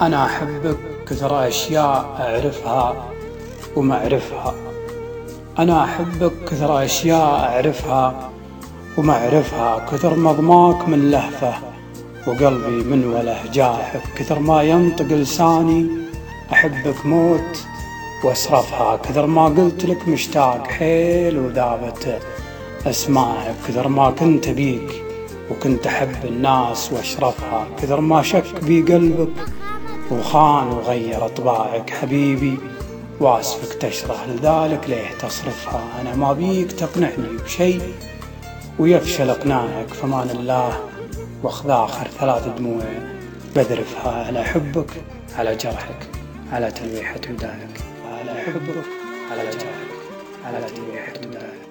أنا أحبك كثر أشياء أعرفها وما أعرفها. أنا أحبك كثر أشياء أعرفها وما أعرفها. كثر مضماك من لهفة وقلبي من وله جاحك كثر ما ينطق لساني أحبك موت وأسرفها. كثر ما قلت لك مشتاق حيل وذابت أسمعك كثر ما كنت بيك وكنت أحب الناس وأشرفها. كثر ما شك بي قلبك وخان وغير طباعك حبيبي واسفك تشرح لذلك ليه تصرفها؟ أنا ما بيك تقنعني بشيء ويفشل إقناعك فمان الله واخذ آخر ثلاث دموع بذرفها على حبك على جرحك على تلويحة وداعك على حبك على جرحك على تلويحة وداعك